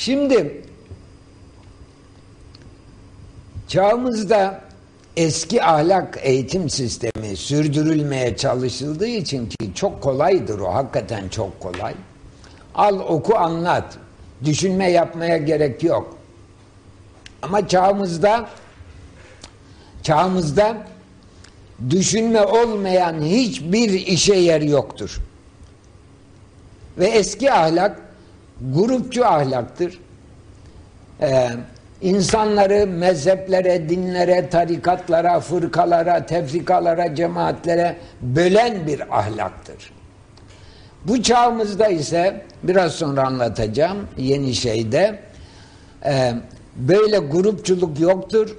Şimdi çağımızda eski ahlak eğitim sistemi sürdürülmeye çalışıldığı için ki çok kolaydır o hakikaten çok kolay. Al oku anlat. Düşünme yapmaya gerek yok. Ama çağımızda çağımızda düşünme olmayan hiçbir işe yer yoktur. Ve eski ahlak grupçu ahlaktır. Ee, insanları mezheplere, dinlere, tarikatlara, fırkalara, tefrikalara, cemaatlere bölen bir ahlaktır. Bu çağımızda ise biraz sonra anlatacağım yeni şeyde e, böyle grupçuluk yoktur.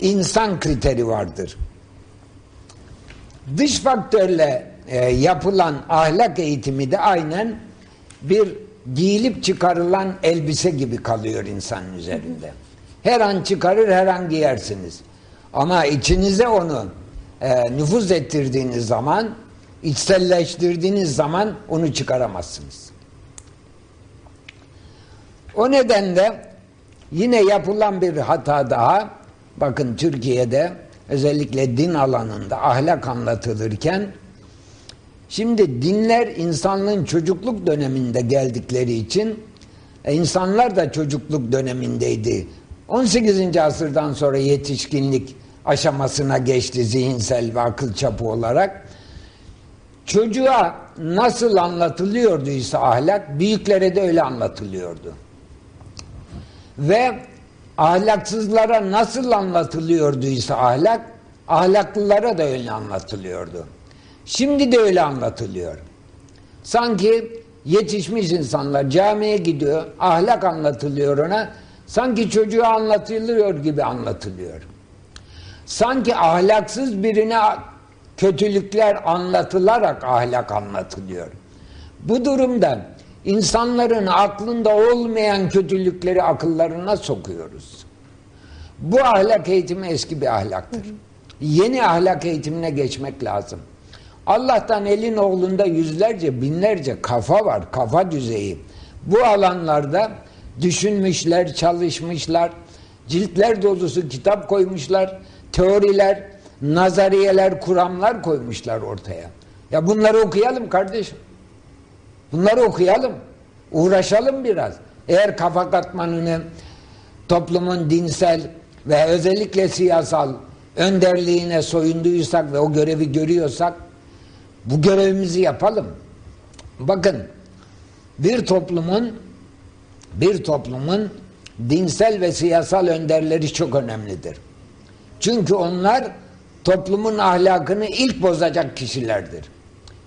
İnsan kriteri vardır. Dış faktörle e, yapılan ahlak eğitimi de aynen bir giyilip çıkarılan elbise gibi kalıyor insanın üzerinde. Her an çıkarır her an giyersiniz. Ama içinize onu e, nüfuz ettirdiğiniz zaman içselleştirdiğiniz zaman onu çıkaramazsınız. O nedenle yine yapılan bir hata daha bakın Türkiye'de özellikle din alanında ahlak anlatılırken şimdi dinler insanlığın çocukluk döneminde geldikleri için e, insanlar da çocukluk dönemindeydi. 18. asırdan sonra yetişkinlik aşamasına geçti zihinsel ve akıl çapı olarak. Çocuğa nasıl anlatılıyorduysa ahlak, büyüklere de öyle anlatılıyordu. Ve ahlaksızlara nasıl anlatılıyorduysa ahlak, ahlaklılara da öyle anlatılıyordu. Şimdi de öyle anlatılıyor. Sanki yetişmiş insanlar camiye gidiyor, ahlak anlatılıyor ona, sanki çocuğa anlatılıyor gibi anlatılıyor. Sanki ahlaksız birine kötülükler anlatılarak ahlak anlatılıyor. Bu durumda insanların aklında olmayan kötülükleri akıllarına sokuyoruz. Bu ahlak eğitimi eski bir ahlaktır. Yeni ahlak eğitimine geçmek lazım. Allah'tan elin oğlunda yüzlerce, binlerce kafa var, kafa düzeyi. Bu alanlarda düşünmüşler, çalışmışlar, ciltler dolusu kitap koymuşlar, teoriler, nazariyeler, kuramlar koymuşlar ortaya. Ya bunları okuyalım kardeşim. Bunları okuyalım. Uğraşalım biraz. Eğer kafa katmanını toplumun dinsel ve özellikle siyasal önderliğine soyunduysak ve o görevi görüyorsak bu görevimizi yapalım. Bakın bir toplumun bir toplumun dinsel ve siyasal önderleri çok önemlidir. Çünkü onlar toplumun ahlakını ilk bozacak kişilerdir.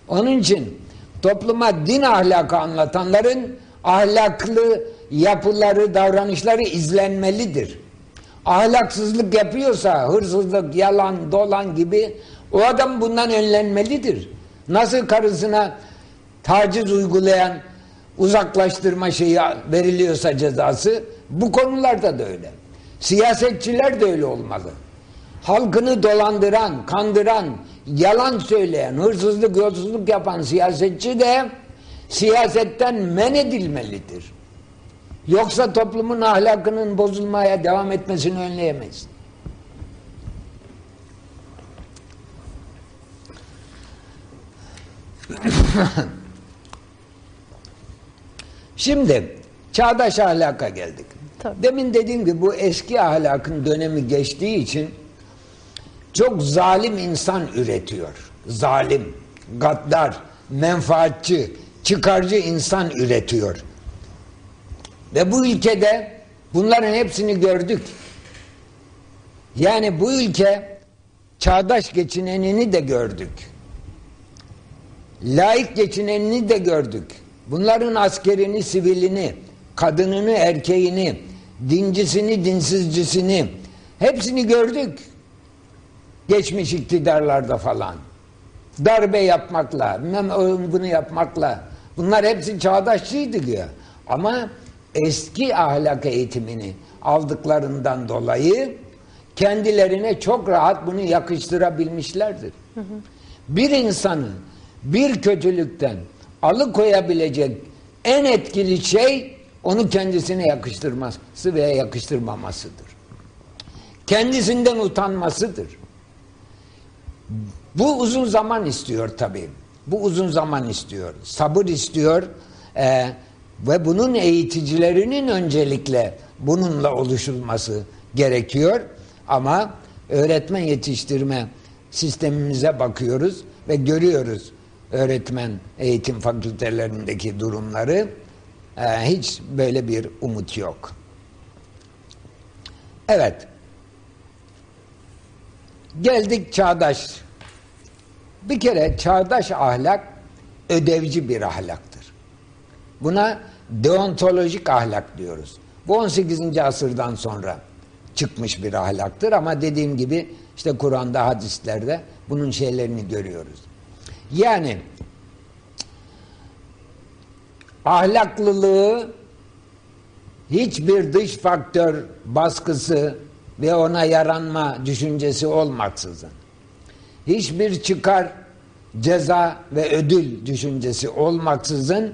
Onun için topluma din ahlakı anlatanların ahlaklı yapıları, davranışları izlenmelidir. Ahlaksızlık yapıyorsa, hırsızlık, yalan, dolan gibi o adam bundan önlenmelidir. Nasıl karısına taciz uygulayan uzaklaştırma şeyi veriliyorsa cezası bu konularda da öyle. Siyasetçiler de öyle olmalı halkını dolandıran, kandıran, yalan söyleyen, hırsızlık, yolsuzluk yapan siyasetçi de siyasetten men edilmelidir. Yoksa toplumun ahlakının bozulmaya devam etmesini önleyemeyiz. Şimdi çağdaş ahlaka geldik. Tabii. Demin dediğim gibi bu eski ahlakın dönemi geçtiği için çok zalim insan üretiyor. Zalim, gaddar, menfaatçi, çıkarcı insan üretiyor. Ve bu ülkede bunların hepsini gördük. Yani bu ülke çağdaş geçinenini de gördük. Laik geçinenini de gördük. Bunların askerini, sivilini, kadınını, erkeğini, dincisini, dinsizcisini hepsini gördük geçmiş iktidarlarda falan. Darbe yapmakla, bunu yapmakla. Bunlar hepsi çağdaşçıydı diyor. Ama eski ahlak eğitimini aldıklarından dolayı kendilerine çok rahat bunu yakıştırabilmişlerdir. Hı hı. Bir insanın bir kötülükten alıkoyabilecek en etkili şey onu kendisine yakıştırması veya yakıştırmamasıdır. Kendisinden utanmasıdır. Bu uzun zaman istiyor tabii. Bu uzun zaman istiyor. Sabır istiyor. Ee, ve bunun eğiticilerinin öncelikle bununla oluşulması gerekiyor. Ama öğretmen yetiştirme sistemimize bakıyoruz ve görüyoruz öğretmen eğitim fakültelerindeki durumları. Ee, hiç böyle bir umut yok. Evet. Geldik çağdaş. Bir kere çağdaş ahlak ödevci bir ahlaktır. Buna deontolojik ahlak diyoruz. Bu 18. asırdan sonra çıkmış bir ahlaktır ama dediğim gibi işte Kur'an'da, hadislerde bunun şeylerini görüyoruz. Yani ahlaklılığı hiçbir dış faktör baskısı ve ona yaranma düşüncesi olmaksızın hiçbir çıkar ceza ve ödül düşüncesi olmaksızın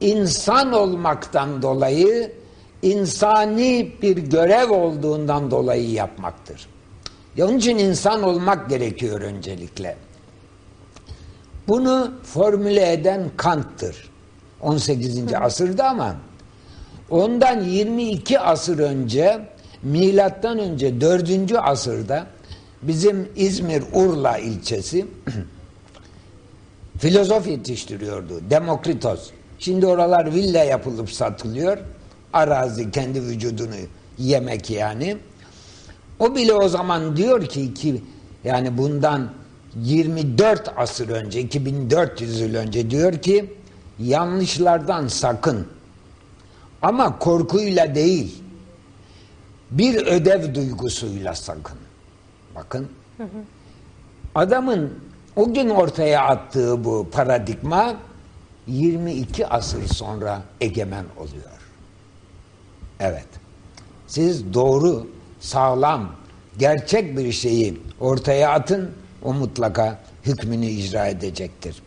insan olmaktan dolayı insani bir görev olduğundan dolayı yapmaktır. Onun için insan olmak gerekiyor öncelikle. Bunu formüle eden Kant'tır. 18. Hı. asırda ama ondan 22 asır önce milattan önce 4. asırda bizim İzmir Urla ilçesi filozof yetiştiriyordu. Demokritos. Şimdi oralar villa yapılıp satılıyor. Arazi kendi vücudunu yemek yani. O bile o zaman diyor ki ki yani bundan 24 asır önce 2400 yıl önce diyor ki yanlışlardan sakın ama korkuyla değil bir ödev duygusuyla sakın. Bakın. Hı hı. Adamın o gün ortaya attığı bu paradigma 22 asır sonra egemen oluyor. Evet. Siz doğru, sağlam, gerçek bir şeyi ortaya atın, o mutlaka hükmünü icra edecektir.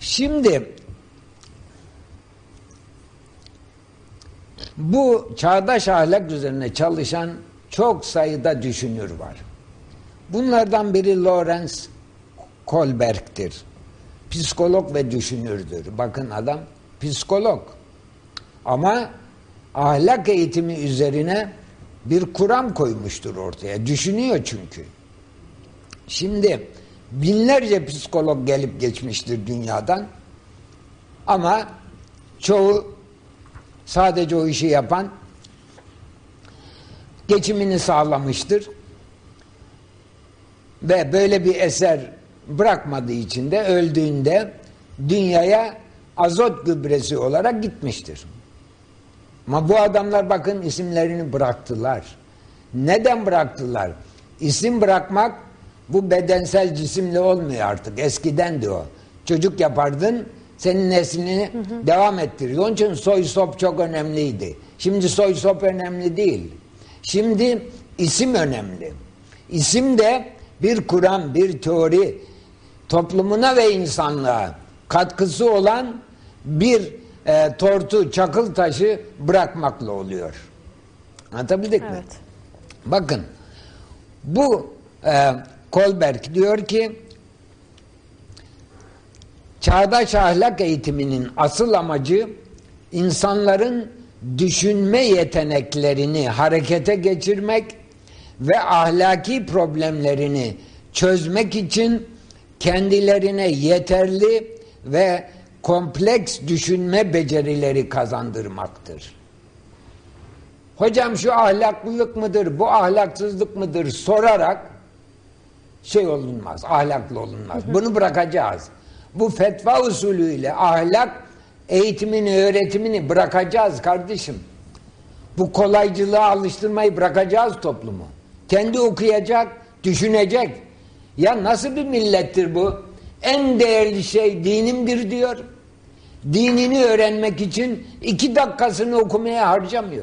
Şimdi bu çağdaş ahlak üzerine çalışan çok sayıda düşünür var. Bunlardan biri Lawrence Kohlberg'tir. Psikolog ve düşünürdür. Bakın adam psikolog. Ama ahlak eğitimi üzerine bir kuram koymuştur ortaya. Düşünüyor çünkü. Şimdi binlerce psikolog gelip geçmiştir dünyadan. Ama çoğu sadece o işi yapan geçimini sağlamıştır. Ve böyle bir eser bırakmadığı için de öldüğünde dünyaya azot gübresi olarak gitmiştir. Ama bu adamlar bakın isimlerini bıraktılar. Neden bıraktılar? İsim bırakmak bu bedensel cisimle olmuyor artık. Eskiden de o. Çocuk yapardın senin neslini hı hı. devam ettiriyor. Onun için soy sop çok önemliydi. Şimdi soy sop önemli değil. Şimdi isim önemli. İsim de bir kuram, bir teori toplumuna ve insanlığa katkısı olan bir e, tortu, çakıl taşı bırakmakla oluyor. Anlatabildik evet. mi? Bakın bu e, Kolberg diyor ki çağdaş ahlak eğitiminin asıl amacı insanların düşünme yeteneklerini harekete geçirmek ve ahlaki problemlerini çözmek için kendilerine yeterli ve kompleks düşünme becerileri kazandırmaktır. Hocam şu ahlaklılık mıdır, bu ahlaksızlık mıdır sorarak şey olunmaz, ahlaklı olunmaz. Bunu bırakacağız. Bu fetva usulüyle ahlak eğitimini, öğretimini bırakacağız kardeşim. Bu kolaycılığa alıştırmayı bırakacağız toplumu. Kendi okuyacak, düşünecek. Ya nasıl bir millettir bu? En değerli şey dinimdir diyor. Dinini öğrenmek için iki dakikasını okumaya harcamıyor.